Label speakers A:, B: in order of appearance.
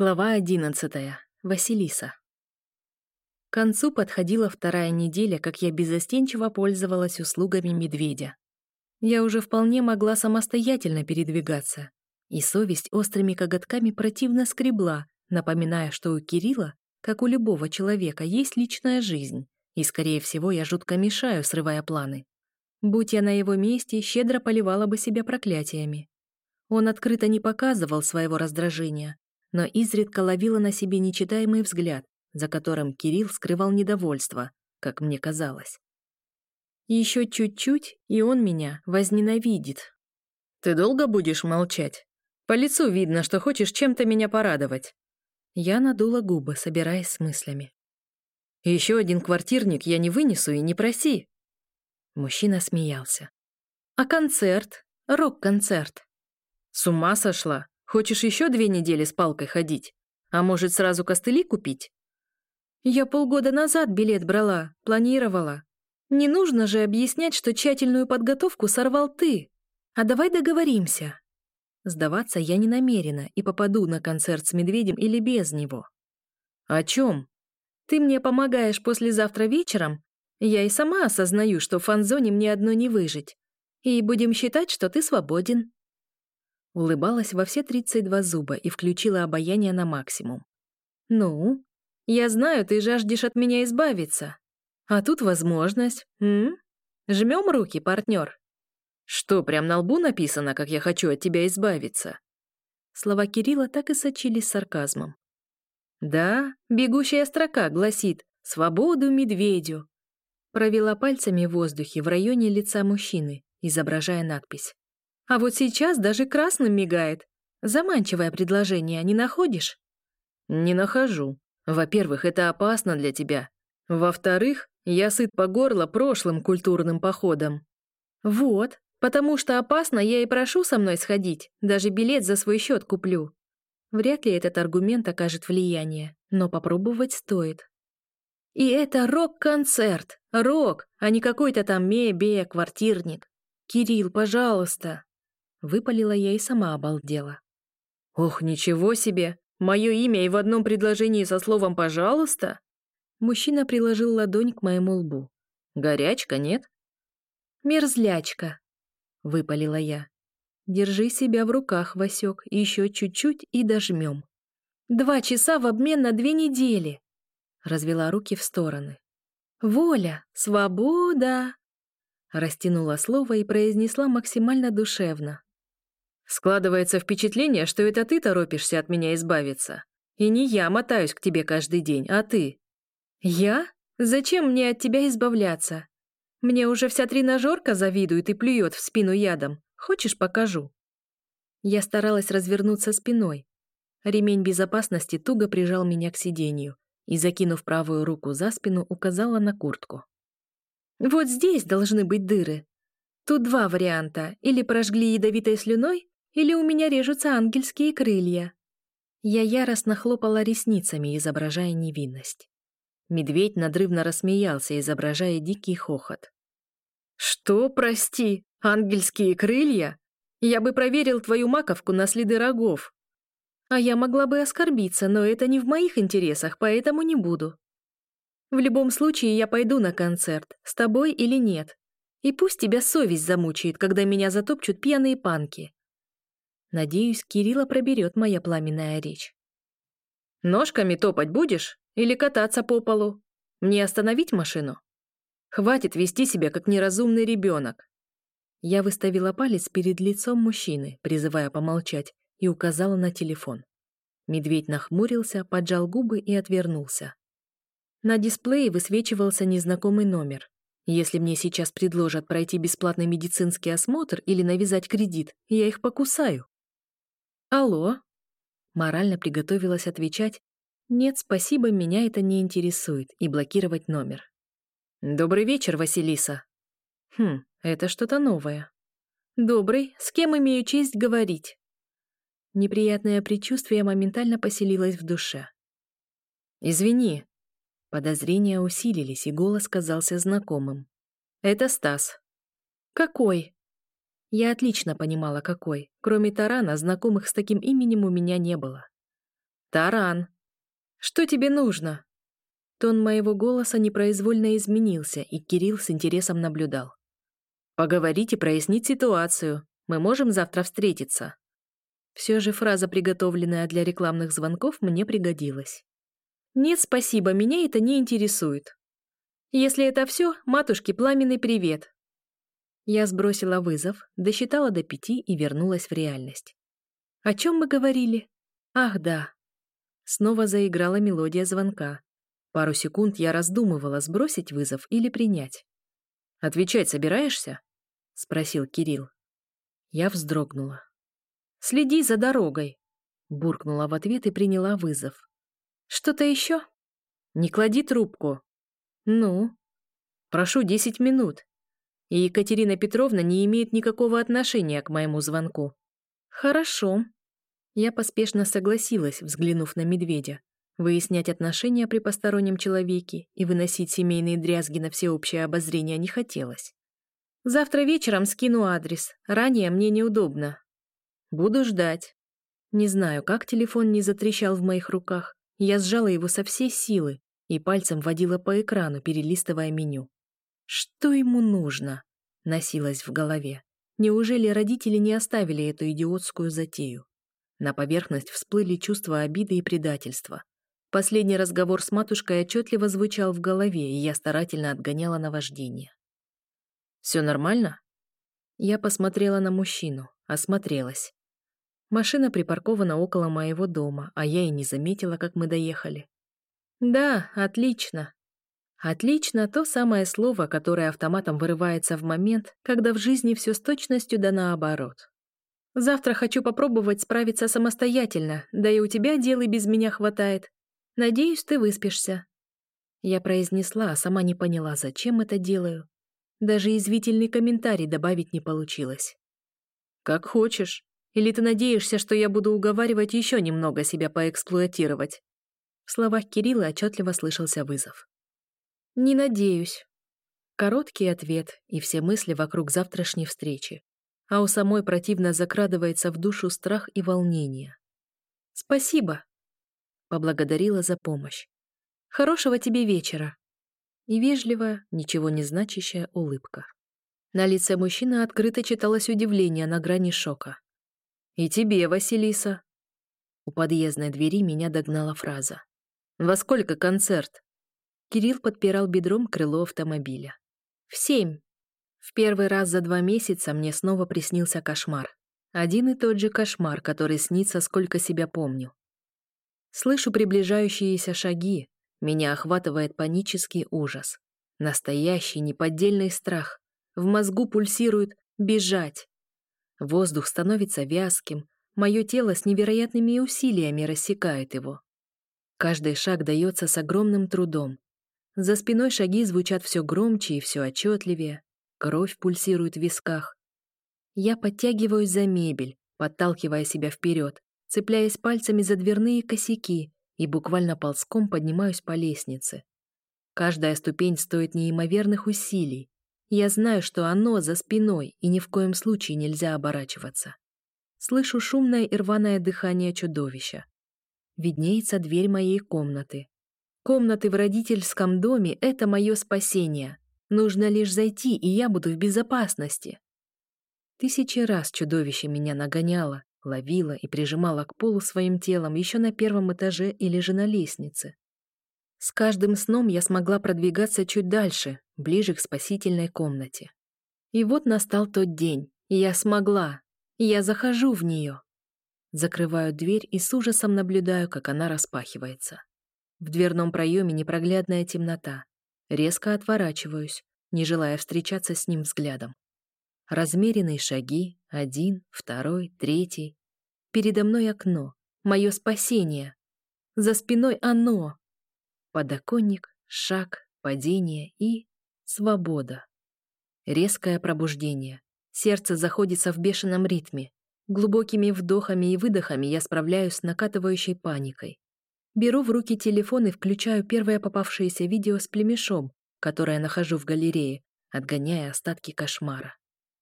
A: Глава одиннадцатая. Василиса. К концу подходила вторая неделя, как я безостенчиво пользовалась услугами медведя. Я уже вполне могла самостоятельно передвигаться, и совесть острыми коготками противно скребла, напоминая, что у Кирилла, как у любого человека, есть личная жизнь, и, скорее всего, я жутко мешаю, срывая планы. Будь я на его месте, щедро поливала бы себя проклятиями. Он открыто не показывал своего раздражения, но изредка ловила на себе нечитаемый взгляд, за которым Кирилл скрывал недовольство, как мне казалось. Еще чуть-чуть, и он меня возненавидит. «Ты долго будешь молчать? По лицу видно, что хочешь чем-то меня порадовать». Я надула губы, собираясь с мыслями. «Еще один квартирник я не вынесу и не проси». Мужчина смеялся. «А концерт? Рок-концерт?» «С ума сошла? Хочешь еще две недели с палкой ходить? А может, сразу костыли купить? Я полгода назад билет брала, планировала. Не нужно же объяснять, что тщательную подготовку сорвал ты. А давай договоримся. Сдаваться я не намерена и попаду на концерт с медведем или без него. О чем? Ты мне помогаешь послезавтра вечером? Я и сама осознаю, что в фан-зоне мне одно не выжить. И будем считать, что ты свободен. Улыбалась во все 32 зуба и включила обаяние на максимум. «Ну, я знаю, ты жаждешь от меня избавиться. А тут возможность. М? Жмем руки, партнер. Что, прям на лбу написано, как я хочу от тебя избавиться? Слова Кирилла так и сочились сарказмом. Да, бегущая строка гласит «Свободу медведю». Провела пальцами в воздухе в районе лица мужчины, изображая надпись. А вот сейчас даже красным мигает. Заманчивое предложение, не находишь? Не нахожу. Во-первых, это опасно для тебя. Во-вторых, я сыт по горло прошлым культурным походом. Вот, потому что опасно, я и прошу со мной сходить, даже билет за свой счет куплю. Вряд ли этот аргумент окажет влияние, но попробовать стоит. И это рок-концерт, рок, а не какой-то там мебея, квартирник. Кирилл, пожалуйста. Выпалила я и сама обалдела. «Ох, ничего себе! Мое имя и в одном предложении со словом «пожалуйста»?» Мужчина приложил ладонь к моему лбу. «Горячка, нет?» «Мерзлячка», — выпалила я. «Держи себя в руках, Васек, еще чуть-чуть и дожмем». «Два часа в обмен на две недели», — развела руки в стороны. «Воля, свобода!» Растянула слово и произнесла максимально душевно. Складывается впечатление, что это ты торопишься от меня избавиться. И не я мотаюсь к тебе каждый день, а ты. Я? Зачем мне от тебя избавляться? Мне уже вся тренажерка завидует и плюет в спину ядом. Хочешь, покажу?» Я старалась развернуться спиной. Ремень безопасности туго прижал меня к сиденью и, закинув правую руку за спину, указала на куртку. «Вот здесь должны быть дыры. Тут два варианта. Или прожгли ядовитой слюной, или у меня режутся ангельские крылья. Я яростно хлопала ресницами, изображая невинность. Медведь надрывно рассмеялся, изображая дикий хохот. «Что, прости, ангельские крылья? Я бы проверил твою маковку на следы рогов. А я могла бы оскорбиться, но это не в моих интересах, поэтому не буду. В любом случае я пойду на концерт, с тобой или нет. И пусть тебя совесть замучает, когда меня затопчут пьяные панки. Надеюсь, Кирилла проберет моя пламенная речь. «Ножками топать будешь? Или кататься по полу? Мне остановить машину? Хватит вести себя, как неразумный ребенок». Я выставила палец перед лицом мужчины, призывая помолчать, и указала на телефон. Медведь нахмурился, поджал губы и отвернулся. На дисплее высвечивался незнакомый номер. Если мне сейчас предложат пройти бесплатный медицинский осмотр или навязать кредит, я их покусаю. «Алло?» Морально приготовилась отвечать «Нет, спасибо, меня это не интересует» и блокировать номер. «Добрый вечер, Василиса». «Хм, это что-то новое». «Добрый, с кем имею честь говорить?» Неприятное предчувствие моментально поселилось в душе. «Извини». Подозрения усилились, и голос казался знакомым. «Это Стас». «Какой?» Я отлично понимала, какой. Кроме Тарана, знакомых с таким именем у меня не было. «Таран!» «Что тебе нужно?» Тон моего голоса непроизвольно изменился, и Кирилл с интересом наблюдал. «Поговорить и прояснить ситуацию. Мы можем завтра встретиться». Все же фраза, приготовленная для рекламных звонков, мне пригодилась. «Нет, спасибо, меня это не интересует. Если это все, матушке пламенный привет». Я сбросила вызов, досчитала до пяти и вернулась в реальность. «О чем мы говорили? Ах, да». Снова заиграла мелодия звонка. Пару секунд я раздумывала, сбросить вызов или принять. «Отвечать собираешься?» — спросил Кирилл. Я вздрогнула. «Следи за дорогой», — буркнула в ответ и приняла вызов. «Что-то еще?» «Не клади трубку». «Ну?» «Прошу десять минут». И Екатерина Петровна не имеет никакого отношения к моему звонку. «Хорошо». Я поспешно согласилась, взглянув на медведя. Выяснять отношения при постороннем человеке и выносить семейные дрязги на всеобщее обозрение не хотелось. Завтра вечером скину адрес. Ранее мне неудобно. Буду ждать. Не знаю, как телефон не затрещал в моих руках. Я сжала его со всей силы и пальцем водила по экрану, перелистывая меню. Что ему нужно? Носилось в голове. Неужели родители не оставили эту идиотскую затею? На поверхность всплыли чувства обиды и предательства. Последний разговор с матушкой отчетливо звучал в голове, и я старательно отгоняла наваждение. «Все нормально?» Я посмотрела на мужчину, осмотрелась. Машина припаркована около моего дома, а я и не заметила, как мы доехали. Да, отлично. Отлично — то самое слово, которое автоматом вырывается в момент, когда в жизни все с точностью да наоборот. Завтра хочу попробовать справиться самостоятельно, да и у тебя дел и без меня хватает. Надеюсь, ты выспишься. Я произнесла, а сама не поняла, зачем это делаю. Даже извительный комментарий добавить не получилось. «Как хочешь», или ты надеешься, что я буду уговаривать еще немного себя поэксплуатировать?» В словах Кирилла отчетливо слышался вызов. «Не надеюсь». Короткий ответ и все мысли вокруг завтрашней встречи. А у самой противно закрадывается в душу страх и волнение. «Спасибо», — поблагодарила за помощь. «Хорошего тебе вечера». И вежливая, ничего не значащая улыбка. На лице мужчины открыто читалось удивление на грани шока. «И тебе, Василиса». У подъездной двери меня догнала фраза. «Во сколько концерт?» Кирилл подпирал бедром крыло автомобиля. «В семь». В первый раз за два месяца мне снова приснился кошмар. Один и тот же кошмар, который снится, сколько себя помню. Слышу приближающиеся шаги. Меня охватывает панический ужас. Настоящий, неподдельный страх. В мозгу пульсирует «бежать». Воздух становится вязким, мое тело с невероятными усилиями рассекает его. Каждый шаг дается с огромным трудом. За спиной шаги звучат все громче и все отчетливее, кровь пульсирует в висках. Я подтягиваюсь за мебель, подталкивая себя вперед, цепляясь пальцами за дверные косяки и буквально ползком поднимаюсь по лестнице. Каждая ступень стоит неимоверных усилий, я знаю, что оно за спиной, и ни в коем случае нельзя оборачиваться. Слышу шумное и рваное дыхание чудовища. Виднеется дверь моей комнаты. Комнаты в родительском доме — это мое спасение. Нужно лишь зайти, и я буду в безопасности. Тысячи раз чудовище меня нагоняло, ловило и прижимало к полу своим телом еще на первом этаже или же на лестнице. С каждым сном я смогла продвигаться чуть дальше, ближе к спасительной комнате. И вот настал тот день, я смогла, я захожу в нее. Закрываю дверь и с ужасом наблюдаю, как она распахивается. В дверном проеме непроглядная темнота. Резко отворачиваюсь, не желая встречаться с ним взглядом. Размеренные шаги, один, второй, третий. Передо мной окно, мое спасение. За спиной оно, Подоконник, шаг, падение и... свобода. Резкое пробуждение. Сердце заходится в бешеном ритме. Глубокими вдохами и выдохами я справляюсь с накатывающей паникой. Беру в руки телефон и включаю первое попавшееся видео с племешом, которое нахожу в галерее, отгоняя остатки кошмара.